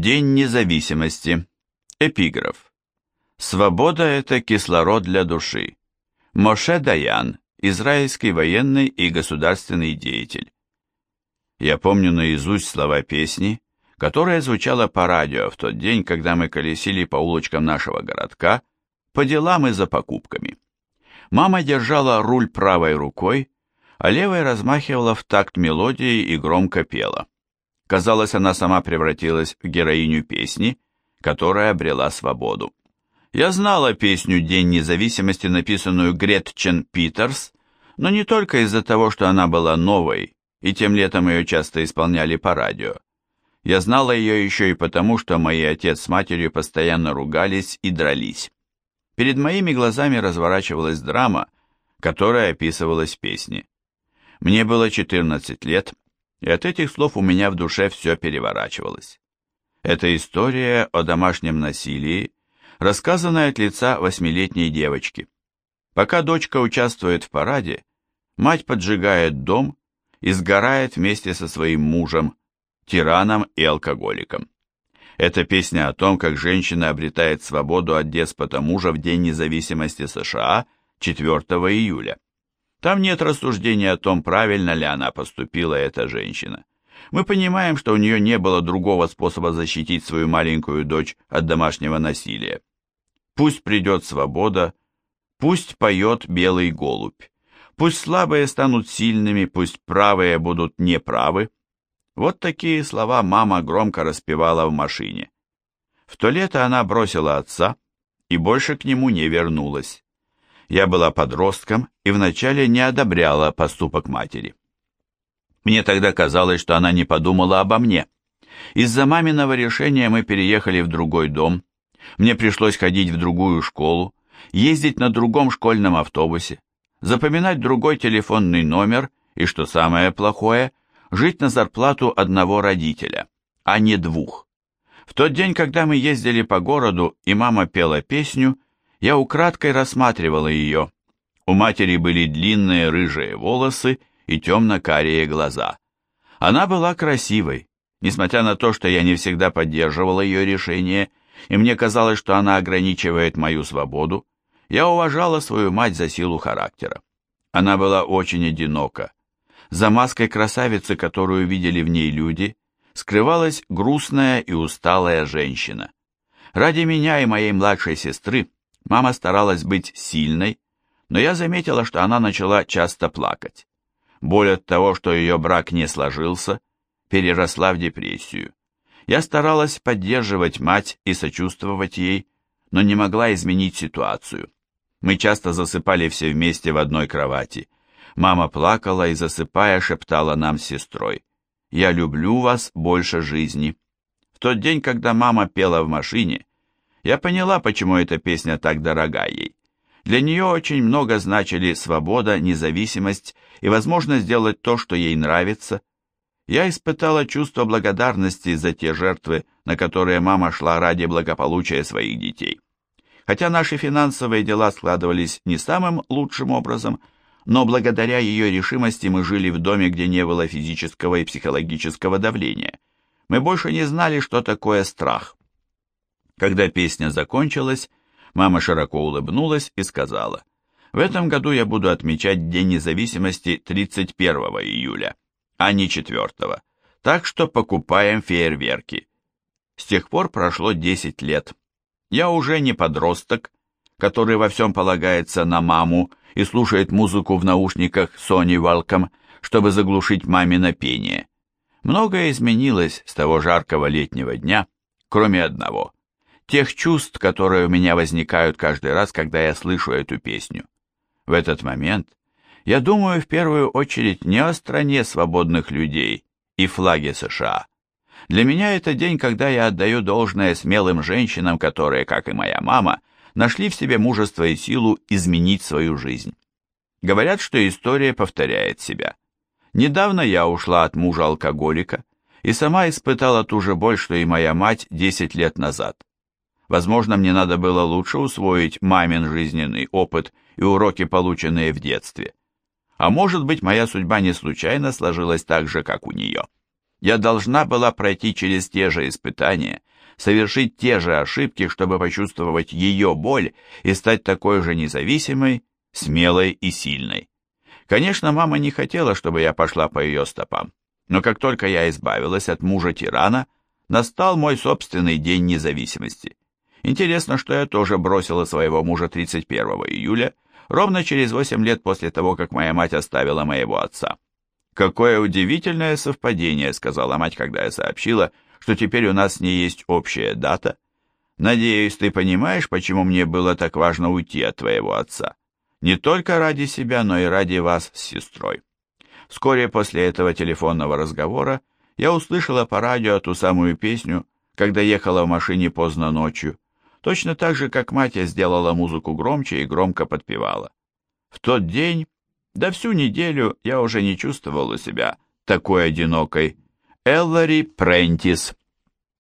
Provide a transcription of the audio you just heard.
День независимости. Эпиграф. Свобода – это кислород для души. Моше Даян, израильский военный и государственный деятель. Я помню наизусть слова песни, которая звучала по радио в тот день, когда мы колесили по улочкам нашего городка, по делам и за покупками. Мама держала руль правой рукой, а левой размахивала в такт мелодии и громко пела. Казалось, она сама превратилась в героиню песни, которая обрела свободу. Я знала песню «День независимости», написанную Гретчен Питерс, но не только из-за того, что она была новой, и тем летом ее часто исполняли по радио. Я знала ее еще и потому, что мои отец с матерью постоянно ругались и дрались. Перед моими глазами разворачивалась драма, которая описывалась в песне. Мне было 14 лет, и от этих слов у меня в душе все переворачивалось. Это история о домашнем насилии, рассказанная от лица восьмилетней девочки. Пока дочка участвует в параде, мать поджигает дом и сгорает вместе со своим мужем, тираном и алкоголиком. Это песня о том, как женщина обретает свободу от деспота мужа в День независимости США 4 июля. Там нет рассуждения о том, правильно ли она поступила, эта женщина. Мы понимаем, что у нее не было другого способа защитить свою маленькую дочь от домашнего насилия. Пусть придет свобода, пусть поет белый голубь. Пусть слабые станут сильными, пусть правые будут неправы. Вот такие слова мама громко распевала в машине. В то лето она бросила отца и больше к нему не вернулась. Я была подростком и вначале не одобряла поступок матери. Мне тогда казалось, что она не подумала обо мне. Из-за маминого решения мы переехали в другой дом. Мне пришлось ходить в другую школу, ездить на другом школьном автобусе, запоминать другой телефонный номер и, что самое плохое, жить на зарплату одного родителя, а не двух. В тот день, когда мы ездили по городу, и мама пела песню, я украдкой рассматривала ее. У матери были длинные рыжие волосы и темно-карие глаза. Она была красивой, несмотря на то, что я не всегда поддерживала ее решение, и мне казалось, что она ограничивает мою свободу, я уважала свою мать за силу характера. Она была очень одинока, за маской красавицы, которую видели в ней люди, скрывалась грустная и усталая женщина. Ради меня и моей младшей сестры мама старалась быть сильной, но я заметила, что она начала часто плакать. Боль от того, что ее брак не сложился, переросла в депрессию. Я старалась поддерживать мать и сочувствовать ей, но не могла изменить ситуацию. Мы часто засыпали все вместе в одной кровати – Мама плакала и, засыпая, шептала нам с сестрой. «Я люблю вас больше жизни». В тот день, когда мама пела в машине, я поняла, почему эта песня так дорога ей. Для нее очень много значили свобода, независимость и возможность сделать то, что ей нравится. Я испытала чувство благодарности за те жертвы, на которые мама шла ради благополучия своих детей. Хотя наши финансовые дела складывались не самым лучшим образом, но благодаря ее решимости мы жили в доме, где не было физического и психологического давления. Мы больше не знали, что такое страх. Когда песня закончилась, мама широко улыбнулась и сказала, «В этом году я буду отмечать День независимости 31 июля, а не 4, так что покупаем фейерверки». С тех пор прошло 10 лет. Я уже не подросток, который во всем полагается на маму, и слушает музыку в наушниках Sony Welcome, чтобы заглушить мамино пение. Многое изменилось с того жаркого летнего дня, кроме одного. Тех чувств, которые у меня возникают каждый раз, когда я слышу эту песню. В этот момент я думаю в первую очередь не о стране свободных людей и флаге США. Для меня это день, когда я отдаю должное смелым женщинам, которые, как и моя мама, нашли в себе мужество и силу изменить свою жизнь. Говорят, что история повторяет себя. Недавно я ушла от мужа-алкоголика и сама испытала ту же боль, что и моя мать 10 лет назад. Возможно, мне надо было лучше усвоить мамин жизненный опыт и уроки, полученные в детстве. А может быть, моя судьба не случайно сложилась так же, как у нее. Я должна была пройти через те же испытания, совершить те же ошибки, чтобы почувствовать ее боль и стать такой же независимой, смелой и сильной. Конечно, мама не хотела, чтобы я пошла по ее стопам, но как только я избавилась от мужа-тирана, настал мой собственный день независимости. Интересно, что я тоже бросила своего мужа 31 июля, ровно через 8 лет после того, как моя мать оставила моего отца. «Какое удивительное совпадение», — сказала мать, когда я сообщила, что теперь у нас не есть общая дата. «Надеюсь, ты понимаешь, почему мне было так важно уйти от твоего отца? Не только ради себя, но и ради вас с сестрой». Вскоре после этого телефонного разговора я услышала по радио ту самую песню, когда ехала в машине поздно ночью. Точно так же, как мать, я сделала музыку громче и громко подпевала. В тот день, да всю неделю, я уже не чувствовала себя такой одинокой. Эллари Прентис